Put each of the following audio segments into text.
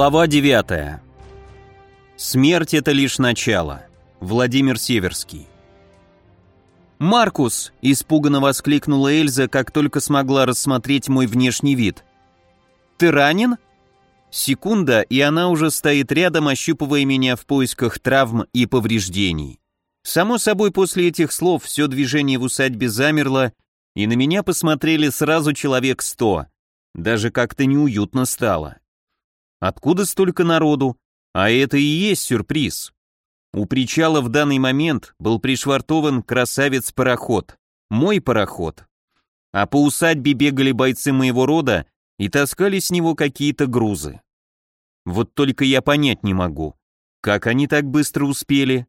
Глава 9. Смерть это лишь начало. Владимир Северский. «Маркус!» – испуганно воскликнула Эльза, как только смогла рассмотреть мой внешний вид. «Ты ранен?» Секунда, и она уже стоит рядом, ощупывая меня в поисках травм и повреждений. Само собой, после этих слов все движение в усадьбе замерло, и на меня посмотрели сразу человек сто. Даже как-то неуютно стало. Откуда столько народу? А это и есть сюрприз. У причала в данный момент был пришвартован красавец-пароход. Мой пароход. А по усадьбе бегали бойцы моего рода и таскали с него какие-то грузы. Вот только я понять не могу, как они так быстро успели.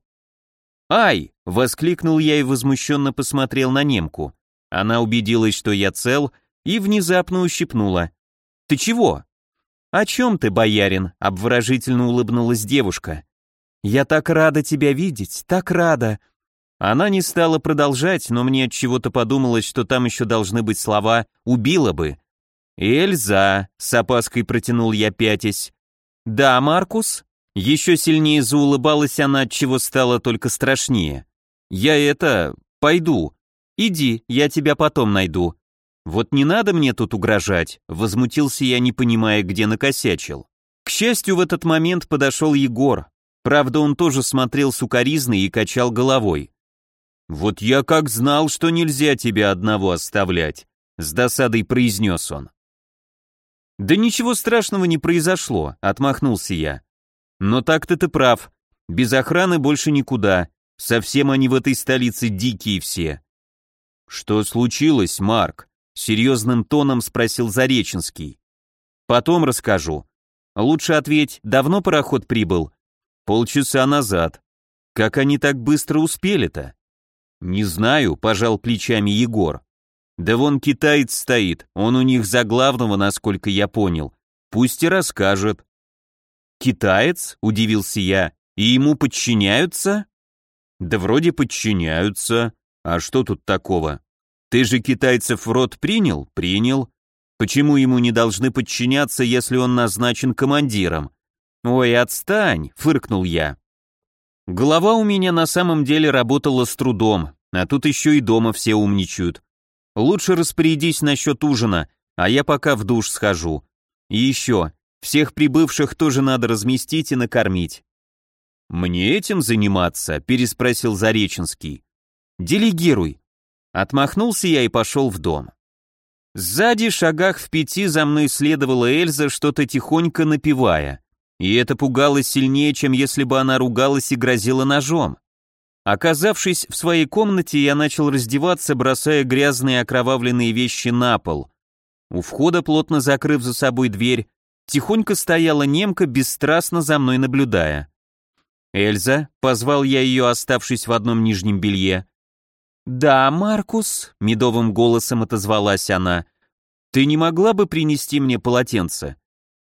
«Ай!» — воскликнул я и возмущенно посмотрел на немку. Она убедилась, что я цел, и внезапно ущипнула. «Ты чего?» «О чем ты, боярин?» — обворожительно улыбнулась девушка. «Я так рада тебя видеть, так рада!» Она не стала продолжать, но мне от чего-то подумалось, что там еще должны быть слова «убила бы». «Эльза!» — с опаской протянул я пятясь. «Да, Маркус?» Еще сильнее заулыбалась она, от чего стало только страшнее. «Я это... пойду. Иди, я тебя потом найду. «Вот не надо мне тут угрожать», — возмутился я, не понимая, где накосячил. К счастью, в этот момент подошел Егор. Правда, он тоже смотрел сукоризно и качал головой. «Вот я как знал, что нельзя тебя одного оставлять», — с досадой произнес он. «Да ничего страшного не произошло», — отмахнулся я. «Но так-то ты прав. Без охраны больше никуда. Совсем они в этой столице дикие все». «Что случилось, Марк?» Серьезным тоном спросил Зареченский. Потом расскажу. Лучше ответь, давно пароход прибыл? Полчаса назад. Как они так быстро успели-то? Не знаю, пожал плечами Егор. Да вон китаец стоит, он у них за главного, насколько я понял. Пусть и расскажет. Китаец? Удивился я. И ему подчиняются? Да вроде подчиняются. А что тут такого? Ты же китайцев в рот принял? Принял. Почему ему не должны подчиняться, если он назначен командиром? Ой, отстань, фыркнул я. Голова у меня на самом деле работала с трудом, а тут еще и дома все умничают. Лучше распорядись насчет ужина, а я пока в душ схожу. И еще, всех прибывших тоже надо разместить и накормить. «Мне этим заниматься?» – переспросил Зареченский. «Делегируй. Отмахнулся я и пошел в дом. Сзади, шагах в пяти, за мной следовала Эльза, что-то тихонько напевая. И это пугало сильнее, чем если бы она ругалась и грозила ножом. Оказавшись в своей комнате, я начал раздеваться, бросая грязные окровавленные вещи на пол. У входа, плотно закрыв за собой дверь, тихонько стояла немка, бесстрастно за мной наблюдая. «Эльза», — позвал я ее, оставшись в одном нижнем белье, «Да, Маркус», — медовым голосом отозвалась она, — «ты не могла бы принести мне полотенце?»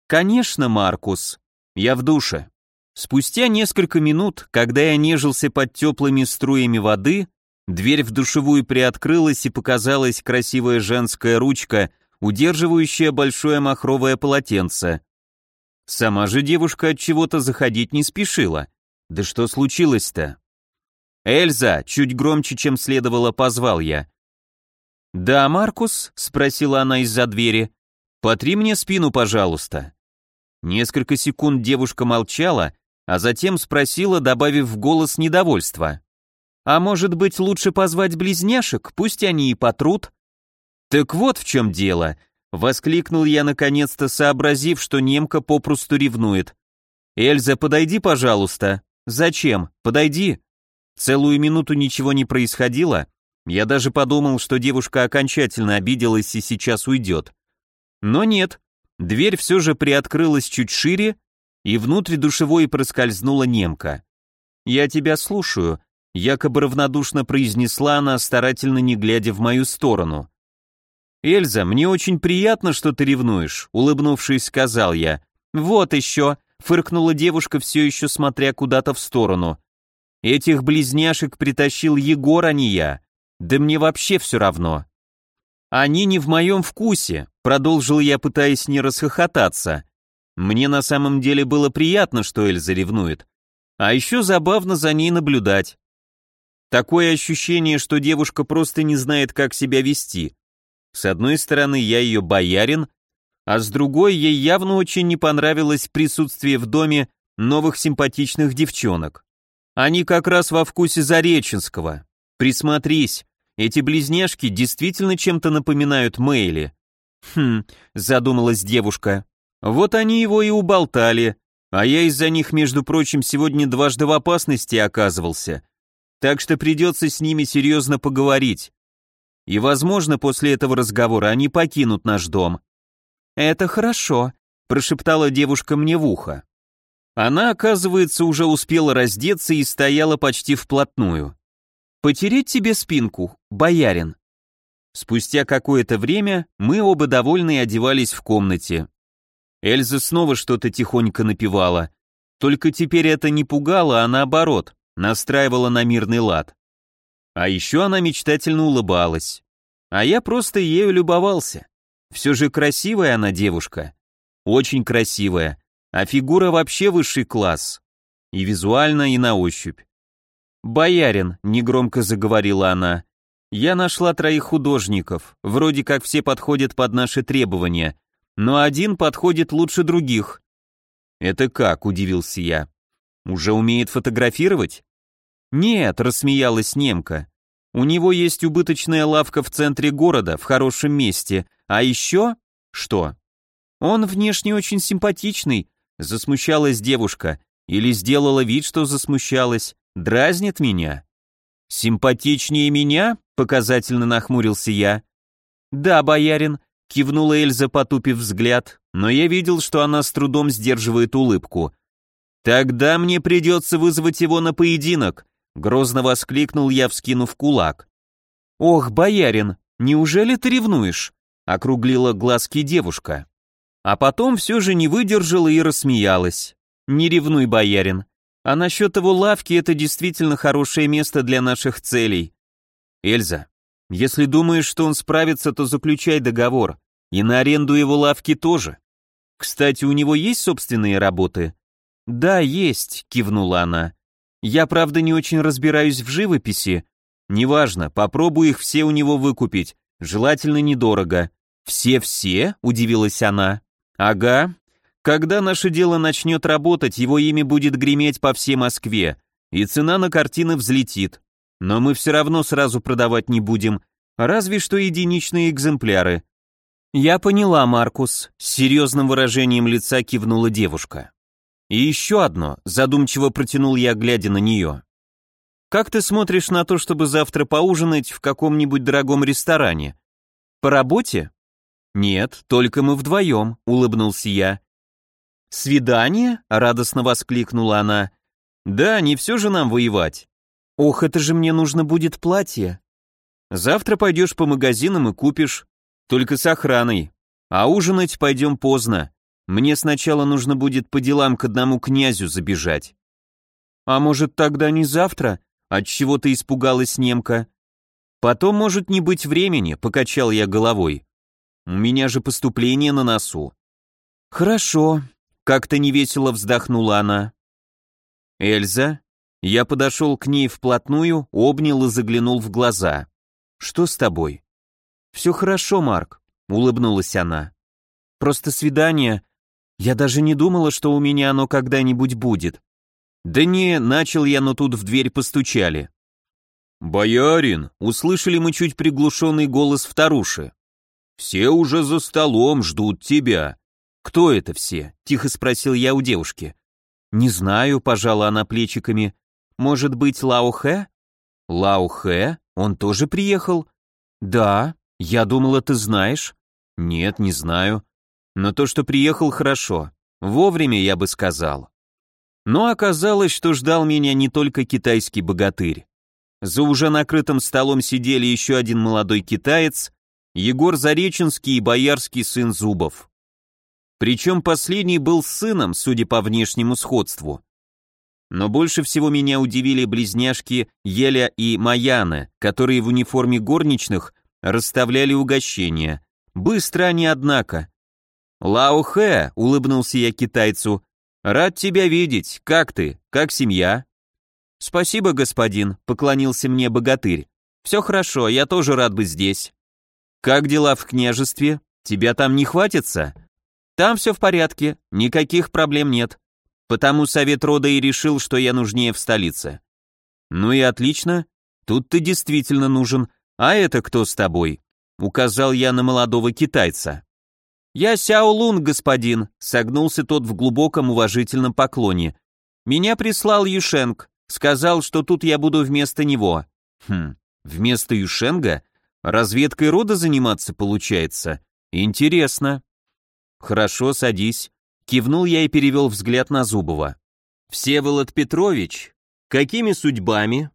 «Конечно, Маркус. Я в душе». Спустя несколько минут, когда я нежился под теплыми струями воды, дверь в душевую приоткрылась и показалась красивая женская ручка, удерживающая большое махровое полотенце. Сама же девушка от чего-то заходить не спешила. Да что случилось-то? «Эльза!» — чуть громче, чем следовало, позвал я. «Да, Маркус?» — спросила она из-за двери. «Потри мне спину, пожалуйста». Несколько секунд девушка молчала, а затем спросила, добавив в голос недовольства. «А может быть, лучше позвать близняшек, пусть они и потрут?» «Так вот в чем дело», — воскликнул я наконец-то, сообразив, что немка попросту ревнует. «Эльза, подойди, пожалуйста». «Зачем? Подойди». Целую минуту ничего не происходило, я даже подумал, что девушка окончательно обиделась и сейчас уйдет. Но нет, дверь все же приоткрылась чуть шире, и внутрь душевой проскользнула немка. «Я тебя слушаю», — якобы равнодушно произнесла она, старательно не глядя в мою сторону. «Эльза, мне очень приятно, что ты ревнуешь», — улыбнувшись, сказал я. «Вот еще», — фыркнула девушка, все еще смотря куда-то в сторону. Этих близняшек притащил Егор, а не я. Да мне вообще все равно. Они не в моем вкусе, продолжил я, пытаясь не расхохотаться. Мне на самом деле было приятно, что Эльза ревнует. А еще забавно за ней наблюдать. Такое ощущение, что девушка просто не знает, как себя вести. С одной стороны, я ее боярин, а с другой, ей явно очень не понравилось присутствие в доме новых симпатичных девчонок. Они как раз во вкусе Зареченского. Присмотрись, эти близняшки действительно чем-то напоминают Мэйли. Хм, задумалась девушка. Вот они его и уболтали, а я из-за них, между прочим, сегодня дважды в опасности оказывался. Так что придется с ними серьезно поговорить. И, возможно, после этого разговора они покинут наш дом. «Это хорошо», — прошептала девушка мне в ухо. Она, оказывается, уже успела раздеться и стояла почти вплотную. «Потереть тебе спинку, боярин». Спустя какое-то время мы оба довольные одевались в комнате. Эльза снова что-то тихонько напевала. Только теперь это не пугало, а наоборот, настраивала на мирный лад. А еще она мечтательно улыбалась. А я просто ею любовался. Все же красивая она девушка. Очень красивая. А фигура вообще высший класс. И визуально, и на ощупь. «Боярин», — негромко заговорила она, — «я нашла троих художников, вроде как все подходят под наши требования, но один подходит лучше других». «Это как?» — удивился я. «Уже умеет фотографировать?» «Нет», — рассмеялась немка. «У него есть убыточная лавка в центре города, в хорошем месте, а еще... Что? Он внешне очень симпатичный, засмущалась девушка, или сделала вид, что засмущалась, дразнит меня. Симпатичнее меня? Показательно нахмурился я. Да, боярин, кивнула Эльза, потупив взгляд, но я видел, что она с трудом сдерживает улыбку. Тогда мне придется вызвать его на поединок, грозно воскликнул я, вскинув кулак. Ох, боярин, неужели ты ревнуешь? округлила глазки девушка. А потом все же не выдержала и рассмеялась. Не ревнуй, боярин. А насчет его лавки это действительно хорошее место для наших целей. Эльза, если думаешь, что он справится, то заключай договор. И на аренду его лавки тоже. Кстати, у него есть собственные работы? Да, есть, кивнула она. Я, правда, не очень разбираюсь в живописи. Неважно, попробую их все у него выкупить, желательно недорого. «Все-все?» — удивилась она. «Ага. Когда наше дело начнет работать, его имя будет греметь по всей Москве, и цена на картины взлетит. Но мы все равно сразу продавать не будем, разве что единичные экземпляры». «Я поняла, Маркус», — с серьезным выражением лица кивнула девушка. «И еще одно», — задумчиво протянул я, глядя на нее. «Как ты смотришь на то, чтобы завтра поужинать в каком-нибудь дорогом ресторане? По работе?» «Нет, только мы вдвоем», — улыбнулся я. «Свидание?» — радостно воскликнула она. «Да, не все же нам воевать. Ох, это же мне нужно будет платье. Завтра пойдешь по магазинам и купишь, только с охраной. А ужинать пойдем поздно. Мне сначала нужно будет по делам к одному князю забежать». «А может, тогда не завтра?» — отчего ты испугалась немка. «Потом может не быть времени», — покачал я головой. У меня же поступление на носу. Хорошо, как-то невесело вздохнула она. Эльза? Я подошел к ней вплотную, обнял и заглянул в глаза. Что с тобой? Все хорошо, Марк, улыбнулась она. Просто свидание. Я даже не думала, что у меня оно когда-нибудь будет. Да не, начал я, но тут в дверь постучали. «Боярин!» — услышали мы чуть приглушенный голос вторуши. «Все уже за столом ждут тебя». «Кто это все?» — тихо спросил я у девушки. «Не знаю», — пожала она плечиками. «Может быть, Лао Хэ?» «Лао Хэ? Он тоже приехал?» «Да. Я думала, ты знаешь». «Нет, не знаю. Но то, что приехал, хорошо. Вовремя, я бы сказал». Но оказалось, что ждал меня не только китайский богатырь. За уже накрытым столом сидели еще один молодой китаец Егор Зареченский и боярский сын Зубов. Причем последний был сыном, судя по внешнему сходству. Но больше всего меня удивили близняшки Еля и Маяна, которые в униформе горничных расставляли угощения. Быстро они, однако. Лао Хэ, улыбнулся я китайцу. Рад тебя видеть. Как ты? Как семья? Спасибо, господин, поклонился мне богатырь. Все хорошо, я тоже рад быть здесь. Как дела в княжестве? Тебя там не хватится? Там все в порядке, никаких проблем нет. Потому совет рода и решил, что я нужнее в столице. Ну и отлично. Тут ты действительно нужен. А это кто с тобой? Указал я на молодого китайца. «Я Сяо Лун, господин», — согнулся тот в глубоком уважительном поклоне. «Меня прислал Юшенг, сказал, что тут я буду вместо него». «Хм, вместо Юшенга? Разведкой рода заниматься получается? Интересно». «Хорошо, садись», — кивнул я и перевел взгляд на Зубова. «Всеволод Петрович, какими судьбами?»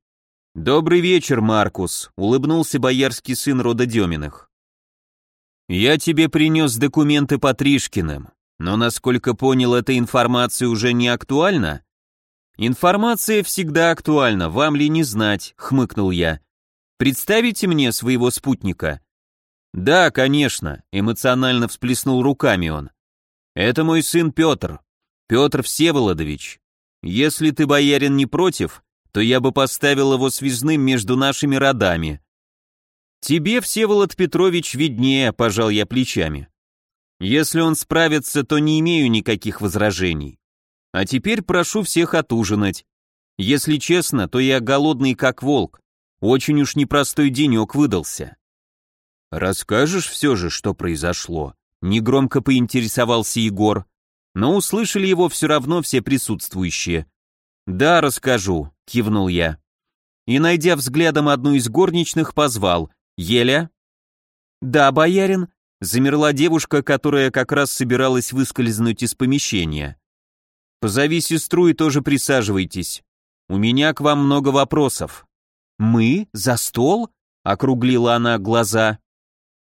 «Добрый вечер, Маркус», — улыбнулся боярский сын рода Деминых. «Я тебе принес документы по Тришкиным, но, насколько понял, эта информация уже не актуальна?» «Информация всегда актуальна, вам ли не знать», — хмыкнул я. «Представите мне своего спутника». «Да, конечно», — эмоционально всплеснул руками он. «Это мой сын Петр, Петр Всеволодович. Если ты, боярин, не против, то я бы поставил его связным между нашими родами. «Тебе, Всеволод Петрович, виднее», — пожал я плечами. «Если он справится, то не имею никаких возражений. А теперь прошу всех отужинать. Если честно, то я голодный как волк. Очень уж непростой денек выдался». «Расскажешь все же, что произошло?» Негромко поинтересовался Егор, но услышали его все равно все присутствующие. «Да, расскажу», — кивнул я. И, найдя взглядом одну из горничных, позвал. «Еля?» «Да, боярин», — замерла девушка, которая как раз собиралась выскользнуть из помещения. «Позови сестру и тоже присаживайтесь. У меня к вам много вопросов». «Мы? За стол?» — округлила она глаза.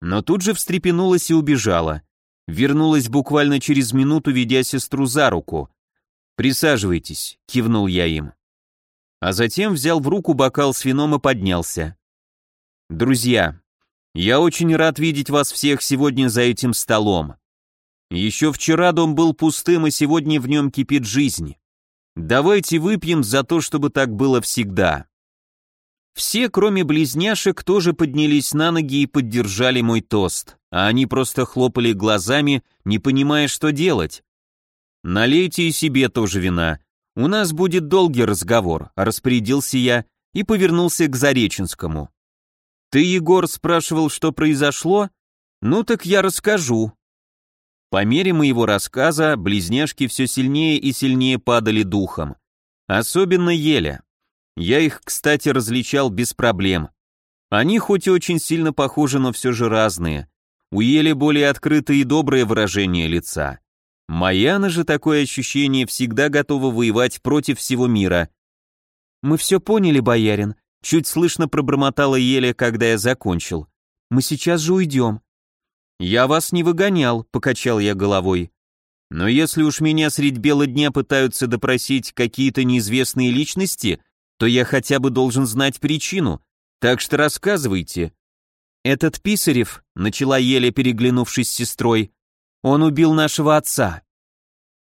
Но тут же встрепенулась и убежала. Вернулась буквально через минуту, ведя сестру за руку. «Присаживайтесь», — кивнул я им. А затем взял в руку бокал с вином и поднялся. Друзья, я очень рад видеть вас всех сегодня за этим столом. Еще вчера дом был пустым, и сегодня в нем кипит жизнь. Давайте выпьем за то, чтобы так было всегда. Все, кроме близняшек, тоже поднялись на ноги и поддержали мой тост, а они просто хлопали глазами, не понимая, что делать. Налейте и себе тоже вина. У нас будет долгий разговор, распорядился я и повернулся к Зареченскому. «Ты, Егор, спрашивал, что произошло? Ну так я расскажу». По мере моего рассказа близняшки все сильнее и сильнее падали духом. Особенно Еля. Я их, кстати, различал без проблем. Они хоть и очень сильно похожи, но все же разные. У Ели более открытое и доброе выражение лица. Маяна же такое ощущение всегда готова воевать против всего мира. «Мы все поняли, боярин», Чуть слышно пробормотала Еля, когда я закончил. «Мы сейчас же уйдем». «Я вас не выгонял», — покачал я головой. «Но если уж меня средь бела дня пытаются допросить какие-то неизвестные личности, то я хотя бы должен знать причину, так что рассказывайте». «Этот Писарев», — начала Еля, переглянувшись с сестрой, — «он убил нашего отца».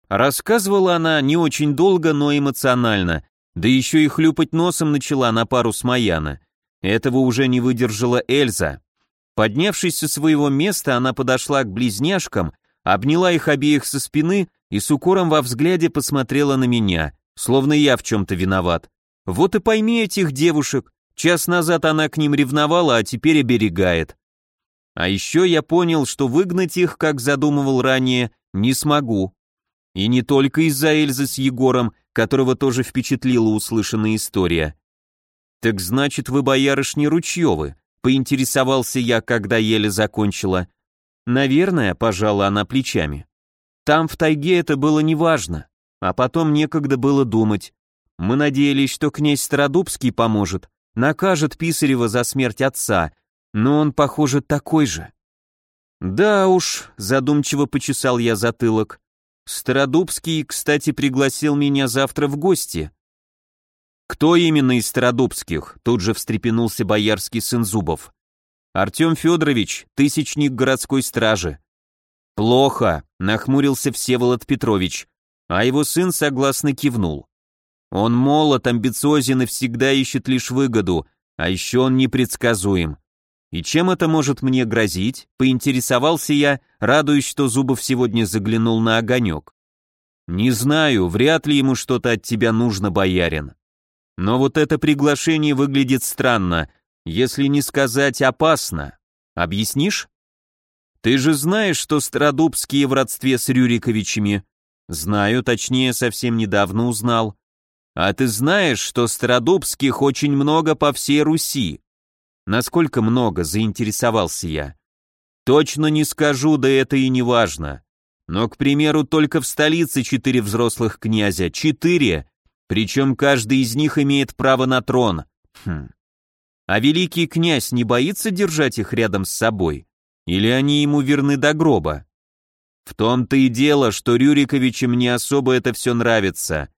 Рассказывала она не очень долго, но эмоционально, да еще и хлюпать носом начала на пару с Маяна. Этого уже не выдержала Эльза. Поднявшись со своего места, она подошла к близняшкам, обняла их обеих со спины и с укором во взгляде посмотрела на меня, словно я в чем-то виноват. Вот и пойми этих девушек, час назад она к ним ревновала, а теперь оберегает. А еще я понял, что выгнать их, как задумывал ранее, не смогу. И не только из-за Эльзы с Егором, которого тоже впечатлила услышанная история. «Так значит, вы боярышни Ручьевы?» — поинтересовался я, когда еле закончила. «Наверное», — пожала она плечами. «Там, в тайге, это было неважно, а потом некогда было думать. Мы надеялись, что князь Стародубский поможет, накажет Писарева за смерть отца, но он, похоже, такой же». «Да уж», — задумчиво почесал я затылок, Стародубский, кстати, пригласил меня завтра в гости. Кто именно из Стародубских? Тут же встрепенулся боярский сын Зубов. Артем Федорович, тысячник городской стражи. Плохо, нахмурился Всеволод Петрович, а его сын согласно кивнул. Он молод, амбициозен и всегда ищет лишь выгоду, а еще он непредсказуем. И чем это может мне грозить? Поинтересовался я, радуясь, что Зубов сегодня заглянул на огонек. Не знаю, вряд ли ему что-то от тебя нужно, боярин. Но вот это приглашение выглядит странно, если не сказать опасно. Объяснишь? Ты же знаешь, что Стародубские в родстве с Рюриковичами. Знаю, точнее, совсем недавно узнал. А ты знаешь, что Стародубских очень много по всей Руси. Насколько много, заинтересовался я. Точно не скажу, да это и не важно. Но, к примеру, только в столице четыре взрослых князя, четыре, причем каждый из них имеет право на трон. Хм. А великий князь не боится держать их рядом с собой? Или они ему верны до гроба? В том-то и дело, что Рюриковичам не особо это все нравится.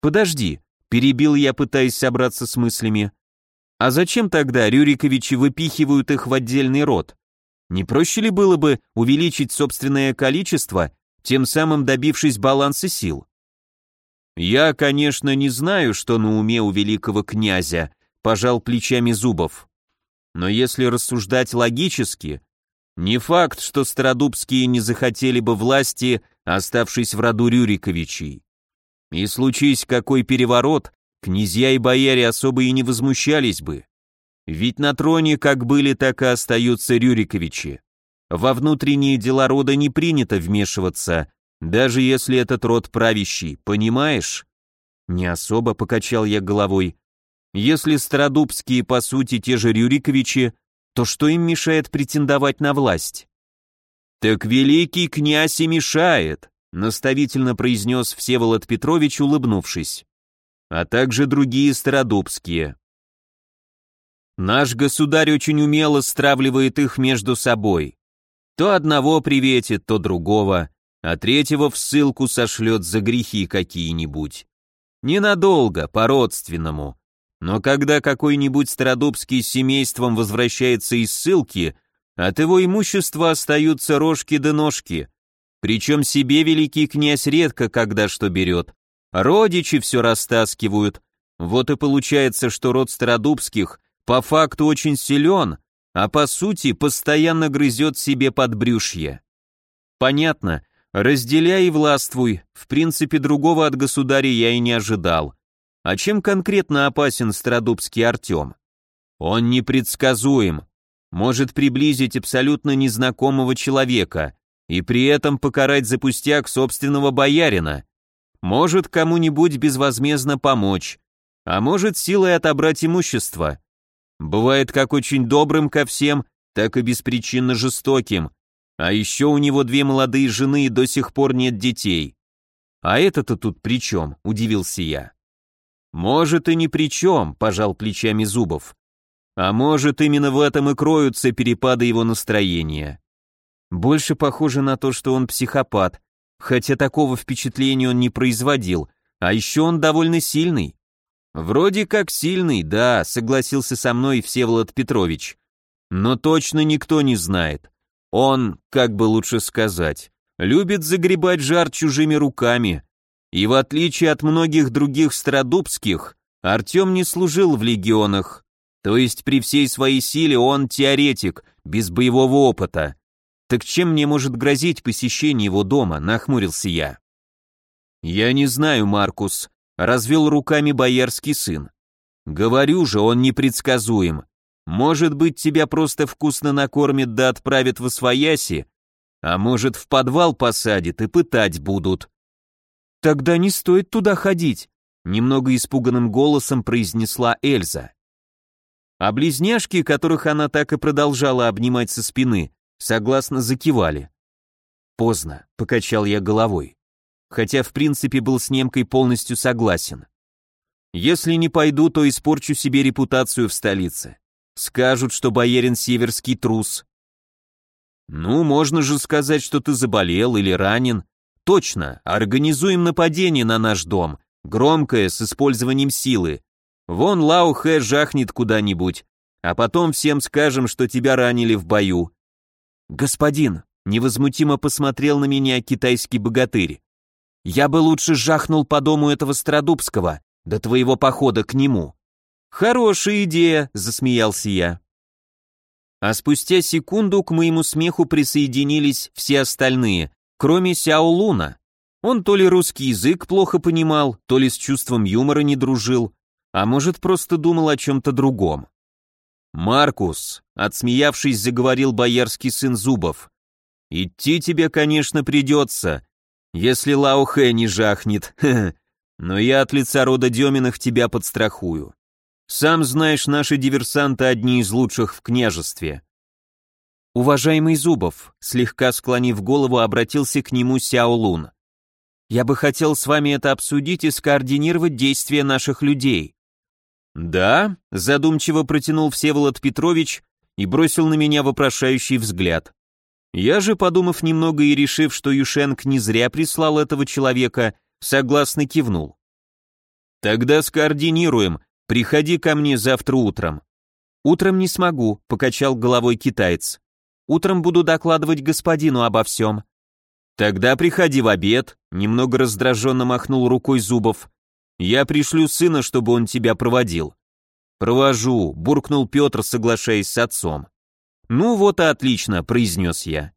Подожди, перебил я, пытаясь собраться с мыслями. А зачем тогда Рюриковичи выпихивают их в отдельный род? Не проще ли было бы увеличить собственное количество, тем самым добившись баланса сил? Я, конечно, не знаю, что на уме у великого князя, пожал плечами Зубов. Но если рассуждать логически, не факт, что Стародубские не захотели бы власти, оставшись в роду Рюриковичей. И случись какой переворот, князья и бояре особо и не возмущались бы. Ведь на троне как были, так и остаются Рюриковичи. Во внутренние дела рода не принято вмешиваться, даже если этот род правящий, понимаешь? Не особо покачал я головой. Если Стародубские по сути те же Рюриковичи, то что им мешает претендовать на власть? Так великий князь и мешает, наставительно произнес Всеволод Петрович, улыбнувшись. А также другие Стародубские. Наш государь очень умело стравливает их между собой. То одного приветит, то другого, а третьего в ссылку сошлет за грехи какие-нибудь. Ненадолго, по-родственному. Но когда какой-нибудь стародубский с семейством возвращается из ссылки, от его имущества остаются рожки да ножки. Причем себе великий князь редко когда что берет. Родичи все растаскивают. Вот и получается, что род Стародубских по факту очень силен, а по сути постоянно грызет себе под брюшье. Понятно, разделяй и властвуй, в принципе другого от государя я и не ожидал. А чем конкретно опасен Стародубский Артем? Он непредсказуем, может приблизить абсолютно незнакомого человека и при этом покарать за пустяк собственного боярина, может кому-нибудь безвозмездно помочь, а может силой отобрать имущество. Бывает как очень добрым ко всем, так и беспричинно жестоким. А еще у него две молодые жены и до сих пор нет детей. А это-то тут при чем? Удивился я. Может и ни при чем, пожал плечами Зубов. А может именно в этом и кроются перепады его настроения. Больше похоже на то, что он психопат, хотя такого впечатления он не производил, а еще он довольно сильный. «Вроде как сильный, да», — согласился со мной Всеволод Петрович. «Но точно никто не знает. Он, как бы лучше сказать, любит загребать жар чужими руками. И в отличие от многих других страдубских, Артем не служил в легионах. То есть при всей своей силе он теоретик, без боевого опыта. Так чем мне может грозить посещение его дома, нахмурился я. Я не знаю, Маркус, развел руками боярский сын. Говорю же, он непредсказуем. Может быть, тебя просто вкусно накормят да отправят в освояси, а может, в подвал посадят и пытать будут. Тогда не стоит туда ходить, немного испуганным голосом произнесла Эльза. А близняшки, которых она так и продолжала обнимать со спины, согласно закивали. Поздно, покачал я головой хотя в принципе был с немкой полностью согласен. Если не пойду, то испорчу себе репутацию в столице. Скажут, что боярин Северский трус. Ну, можно же сказать, что ты заболел или ранен. Точно, организуем нападение на наш дом, громкое, с использованием силы. Вон Лао Хэ жахнет куда-нибудь, а потом всем скажем, что тебя ранили в бою. Господин, Невозмутимо посмотрел на меня китайский богатырь. Я бы лучше жахнул по дому этого Стародубского, до твоего похода к нему. Хорошая идея, засмеялся я. А спустя секунду к моему смеху присоединились все остальные, кроме Сяо Луна. Он то ли русский язык плохо понимал, то ли с чувством юмора не дружил, а может просто думал о чем-то другом. «Маркус», — отсмеявшись, заговорил боярский сын Зубов, — «идти тебе, конечно, придется, если Лао Хэ не жахнет, но я от лица рода Деминых тебя подстрахую. Сам знаешь, наши диверсанты одни из лучших в княжестве». «Уважаемый Зубов», слегка склонив голову, обратился к нему Сяо Лун. «Я бы хотел с вами это обсудить и скоординировать действия наших людей». «Да?» – задумчиво протянул Всеволод Петрович и бросил на меня вопрошающий взгляд. Я же, подумав немного и решив, что Юшенк не зря прислал этого человека, согласно кивнул. «Тогда скоординируем, приходи ко мне завтра утром». «Утром не смогу», — покачал головой китаец. «Утром буду докладывать господину обо всем». «Тогда приходи в обед», — немного раздраженно махнул рукой Зубов. «Я пришлю сына, чтобы он тебя проводил». «Провожу», — буркнул Петр, соглашаясь с отцом. «Ну вот и отлично», — произнес я.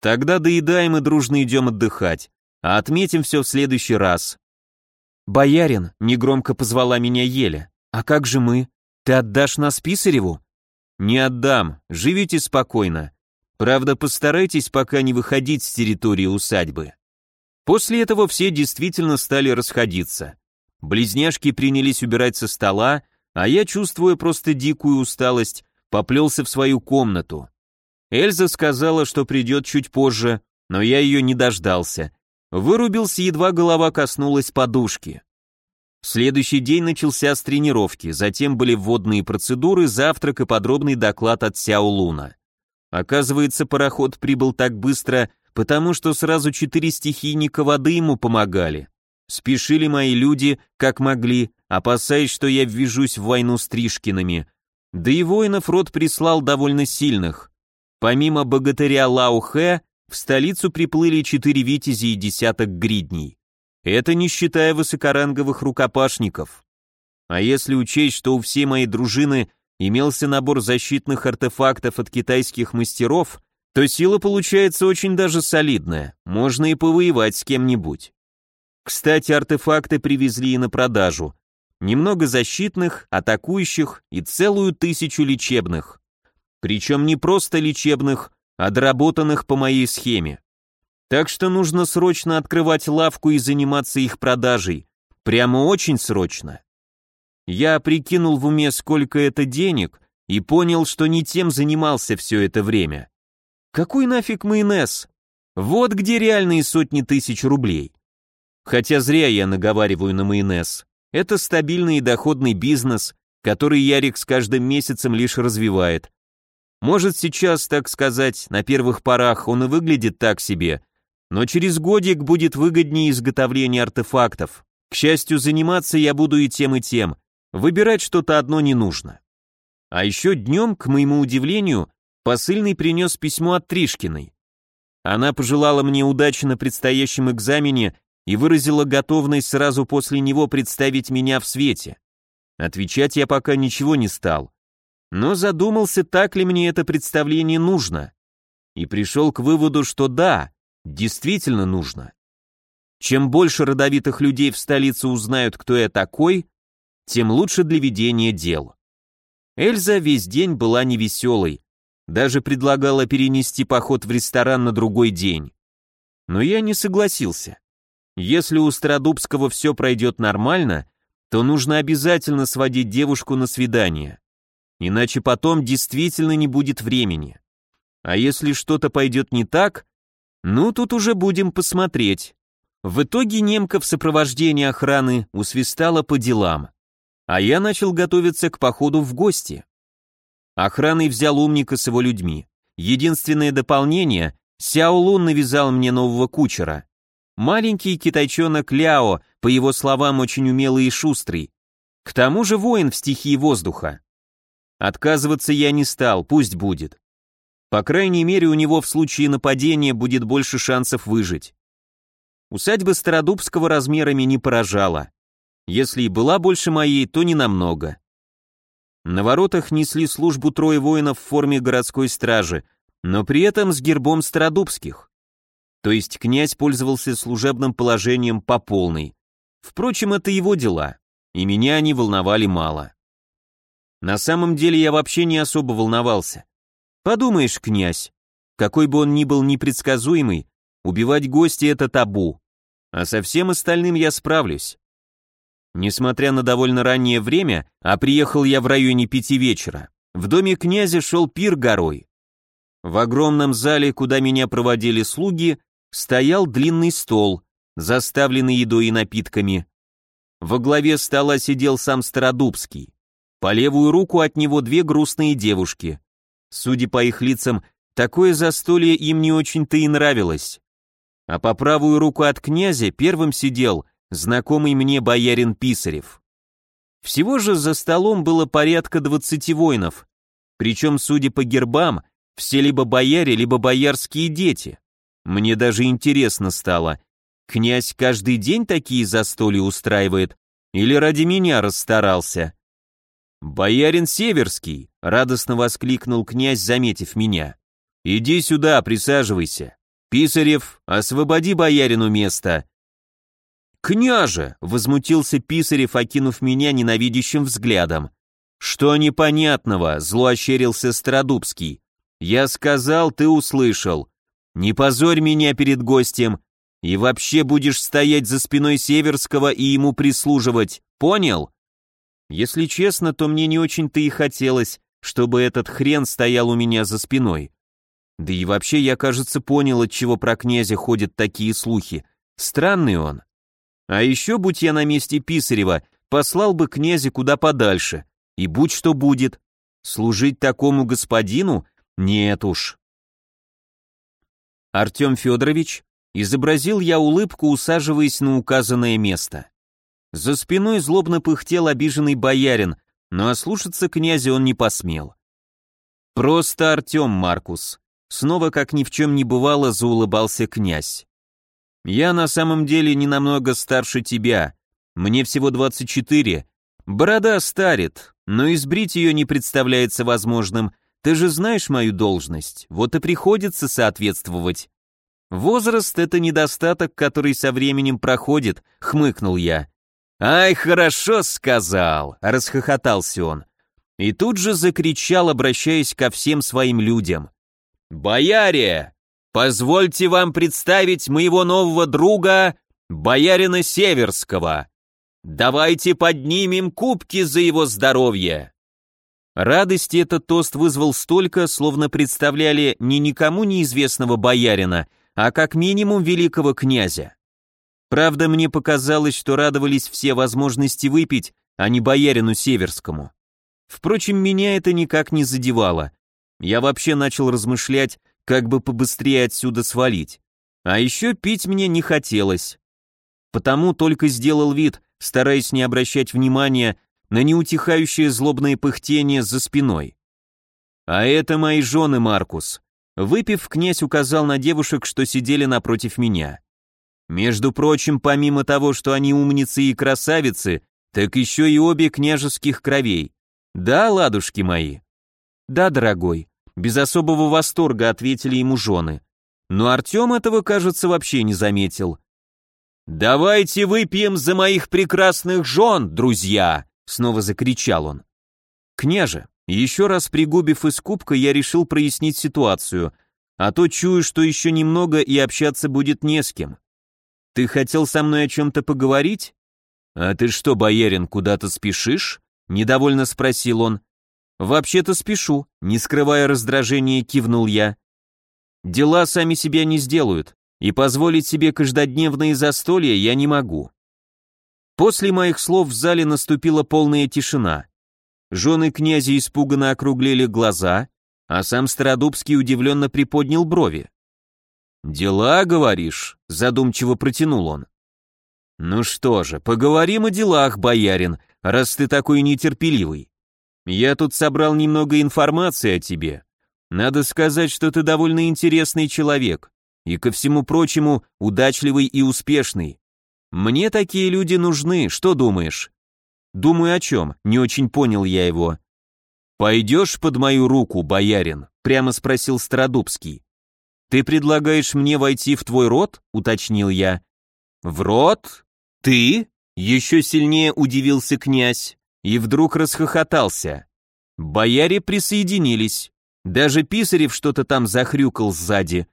«Тогда доедаем и дружно идем отдыхать, а отметим все в следующий раз». «Боярин», — негромко позвала меня Еля, — «а как же мы? Ты отдашь нас Писареву?» «Не отдам, живите спокойно. Правда, постарайтесь пока не выходить с территории усадьбы». После этого все действительно стали расходиться. Близняшки принялись убирать со стола, а я, чувствуя просто дикую усталость, поплелся в свою комнату. Эльза сказала, что придет чуть позже, но я ее не дождался. Вырубился, едва голова коснулась подушки. Следующий день начался с тренировки, затем были вводные процедуры, завтрак и подробный доклад от Сяо Луна. Оказывается, пароход прибыл так быстро, потому что сразу четыре стихийника воды ему помогали. Спешили мои люди, как могли, опасаясь, что я ввяжусь в войну с Тришкиными, да и воинов род прислал довольно сильных. Помимо богатыря Лао Хэ, в столицу приплыли четыре витязи и десяток гридней. Это не считая высокоранговых рукопашников. А если учесть, что у всей моей дружины имелся набор защитных артефактов от китайских мастеров, то сила получается очень даже солидная, можно и повоевать с кем-нибудь. Кстати, артефакты привезли и на продажу, немного защитных, атакующих и целую тысячу лечебных. Причем не просто лечебных, а доработанных по моей схеме. Так что нужно срочно открывать лавку и заниматься их продажей. Прямо очень срочно. Я прикинул в уме, сколько это денег, и понял, что не тем занимался все это время. Какой нафиг майонез? Вот где реальные сотни тысяч рублей. Хотя зря я наговариваю на майонез. Это стабильный и доходный бизнес, который Ярик с каждым месяцем лишь развивает. Может сейчас, так сказать, на первых порах он и выглядит так себе, но через годик будет выгоднее изготовление артефактов. К счастью, заниматься я буду и тем, и тем. Выбирать что-то одно не нужно. А еще днем, к моему удивлению, посыльный принес письмо от Тришкиной. Она пожелала мне удачи на предстоящем экзамене и выразила готовность сразу после него представить меня в свете. Отвечать я пока ничего не стал, но задумался, так ли мне это представление нужно, и пришел к выводу, что да, действительно нужно. Чем больше родовитых людей в столице узнают, кто я такой, тем лучше для ведения дел. Эльза весь день была невеселой, даже предлагала перенести поход в ресторан на другой день. Но я не согласился. Если у Стародубского все пройдет нормально, то нужно обязательно сводить девушку на свидание. Иначе потом действительно не будет времени. А если что-то пойдет не так, ну тут уже будем посмотреть. В итоге немка в сопровождении охраны усвистала по делам, а я начал готовиться к походу в гости. Охраной взял умника с его людьми. Единственное дополнение — Сяо Лун навязал мне нового кучера. Маленький китайчонок Ляо, по его словам, очень умелый и шустрый. К тому же воин в стихии воздуха. Отказываться я не стал, пусть будет. По крайней мере, у него в случае нападения будет больше шансов выжить. Усадьба Стародубского размерами не поражала. Если и была больше моей, то не намного. На воротах несли службу трое воинов в форме городской стражи, но при этом с гербом Стародубских. То есть князь пользовался служебным положением по полной. Впрочем, это его дела, и меня они волновали мало. На самом деле я вообще не особо волновался. Подумаешь, князь, какой бы он ни был непредсказуемый, убивать гостей это табу, а со всем остальным я справлюсь. Несмотря на довольно раннее время, а приехал я в районе пяти вечера, в доме князя шел пир горой. В огромном зале, куда меня проводили слуги, стоял длинный стол, заставленный едой и напитками. Во главе стола сидел сам Стародубский. По левую руку от него две грустные девушки. Судя по их лицам, такое застолье им не очень-то и нравилось. А по правую руку от князя первым сидел знакомый мне боярин Писарев. Всего же за столом было порядка двадцати воинов, причем, судя по гербам, все либо бояре, либо боярские дети. Мне даже интересно стало, князь каждый день такие застолья устраивает или ради меня расстарался? «Боярин Северский!» — радостно воскликнул князь, заметив меня. «Иди сюда, присаживайся. Писарев, освободи боярину место». «Княже!» — возмутился Писарев, окинув меня ненавидящим взглядом. «Что непонятного?» — зло ощерился Стародубский. «Я сказал, ты услышал. Не позорь меня перед гостем, и вообще будешь стоять за спиной Северского и ему прислуживать, понял?» Если честно, то мне не очень-то и хотелось, чтобы этот хрен стоял у меня за спиной. Да и вообще я, кажется, понял, от чего про князя ходят такие слухи. Странный он. А еще, будь я на месте Писарева, послал бы князя куда подальше. И будь что будет. Служить такому господину? Нет уж. Артем Федорович, изобразил я улыбку, усаживаясь на указанное место. За спиной злобно пыхтел обиженный боярин, но ослушаться князя он не посмел. «Просто Артем, Маркус», — снова как ни в чем не бывало заулыбался князь. «Я на самом деле не намного старше тебя, мне всего 24, борода старит, но избрить ее не представляется возможным, ты же знаешь мою должность, вот и приходится соответствовать». «Возраст — это недостаток, который со временем проходит», — хмыкнул я. «Ай, хорошо сказал!» — расхохотался он. И тут же закричал, обращаясь ко всем своим людям. «Бояре, позвольте вам представить моего нового друга, боярина Северского. Давайте поднимем кубки за его здоровье!» Радости этот тост вызвал столько, словно представляли не никому неизвестного боярина, а как минимум великого князя. Правда, мне показалось, что радовались все возможности выпить, а не боярину Северскому. Впрочем, меня это никак не задевало. Я вообще начал размышлять, как бы побыстрее отсюда свалить. А еще пить мне не хотелось. Потому только сделал вид, стараясь не обращать внимания на неутихающее злобное пыхтение за спиной. А это мои жены, Маркус. Выпив, князь указал на девушек, что сидели напротив меня. Между прочим, помимо того, что они умницы и красавицы, так еще и обе княжеских кровей. Да, ладушки мои? Да, дорогой. Без особого восторга ответили ему жены. Но Артем этого, кажется, вообще не заметил. «Давайте выпьем за моих прекрасных жен, друзья!» Снова закричал он. «Княже, еще раз пригубив из кубка, я решил прояснить ситуацию, а то чую, что еще немного и общаться будет не с кем. Ты хотел со мной о чем-то поговорить? А ты что, боярин, куда-то спешишь? Недовольно спросил он. Вообще-то спешу, не скрывая раздражения, кивнул я. Дела сами себя не сделают, и позволить себе каждодневные застолья я не могу. После моих слов в зале наступила полная тишина. Жены князя испуганно округлили глаза, а сам Стародубский удивленно приподнял брови. «Дела, говоришь?» — задумчиво протянул он. «Ну что же, поговорим о делах, боярин, раз ты такой нетерпеливый. Я тут собрал немного информации о тебе. Надо сказать, что ты довольно интересный человек. И ко всему прочему, удачливый и успешный. Мне такие люди нужны, что думаешь? Думаю о чем, не очень понял я его. Пойдешь под мою руку, боярин? Прямо спросил Стародубский. Ты предлагаешь мне войти в твой род? Уточнил я. В род? Ты? Еще сильнее удивился князь и вдруг расхохотался. Бояре присоединились. Даже Писарев что-то там захрюкал сзади.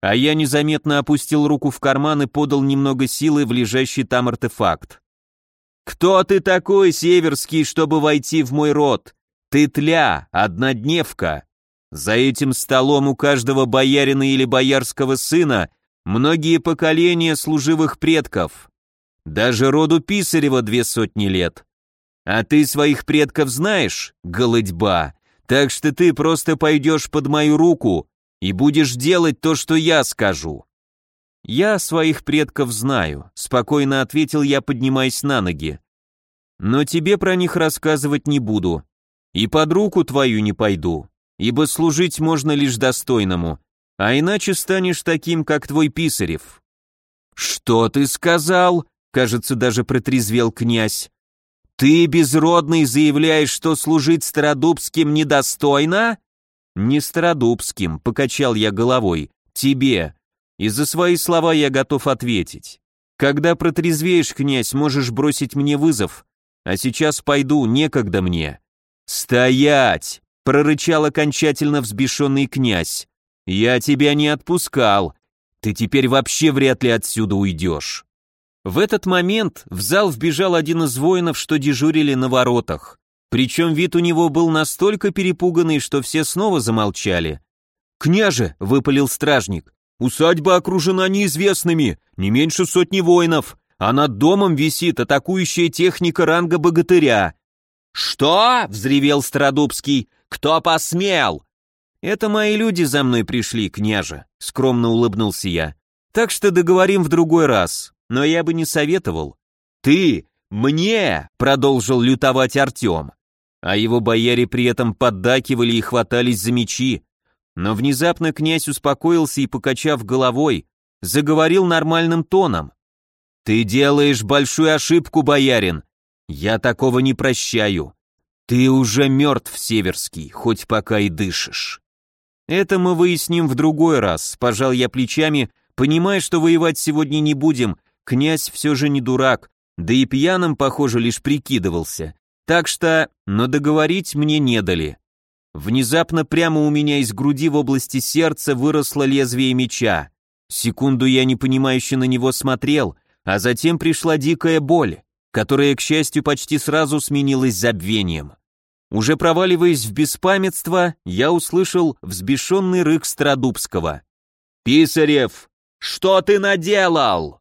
А я незаметно опустил руку в карман и подал немного силы в лежащий там артефакт. «Кто ты такой, Северский, чтобы войти в мой род? Ты тля, однодневка. За этим столом у каждого боярина или боярского сына многие поколения служивых предков. Даже роду Писарева две сотни лет. А ты своих предков знаешь, голодьба, так что ты просто пойдешь под мою руку и будешь делать то, что я скажу». «Я своих предков знаю», — спокойно ответил я, поднимаясь на ноги. «Но тебе про них рассказывать не буду. И под руку твою не пойду, ибо служить можно лишь достойному, а иначе станешь таким, как твой Писарев». «Что ты сказал?» — кажется, даже протрезвел князь. «Ты, безродный, заявляешь, что служить Стародубским недостойно?» «Не Стародубским», — покачал я головой, — «тебе. И за свои слова я готов ответить. Когда протрезвеешь, князь, можешь бросить мне вызов, а сейчас пойду, некогда мне». «Стоять!» — прорычал окончательно взбешенный князь. «Я тебя не отпускал. Ты теперь вообще вряд ли отсюда уйдешь». В этот момент в зал вбежал один из воинов, что дежурили на воротах. Причем вид у него был настолько перепуганный, что все снова замолчали. «Княже!» — выпалил стражник. «Усадьба окружена неизвестными, не меньше сотни воинов, а над домом висит атакующая техника ранга богатыря». «Что?» — взревел Стародубский. «Кто посмел?» «Это мои люди за мной пришли, княже», — скромно улыбнулся я. «Так что договорим в другой раз но я бы не советовал. Ты, мне, продолжил лютовать Артем. А его бояре при этом поддакивали и хватались за мечи. Но внезапно князь успокоился и, покачав головой, заговорил нормальным тоном. «Ты делаешь большую ошибку, боярин. Я такого не прощаю. Ты уже мертв, Северский, хоть пока и дышишь». «Это мы выясним в другой раз», — пожал я плечами, понимая, что воевать сегодня не будем, князь все же не дурак, да и пьяным, похоже, лишь прикидывался. Так что, но договорить мне не дали. Внезапно прямо у меня из груди в области сердца выросло лезвие меча. Секунду я непонимающе на него смотрел, а затем пришла дикая боль, которая, к счастью, почти сразу сменилась забвением. Уже проваливаясь в беспамятство, я услышал взбешенный рык Страдубского. «Писарев, что ты наделал?»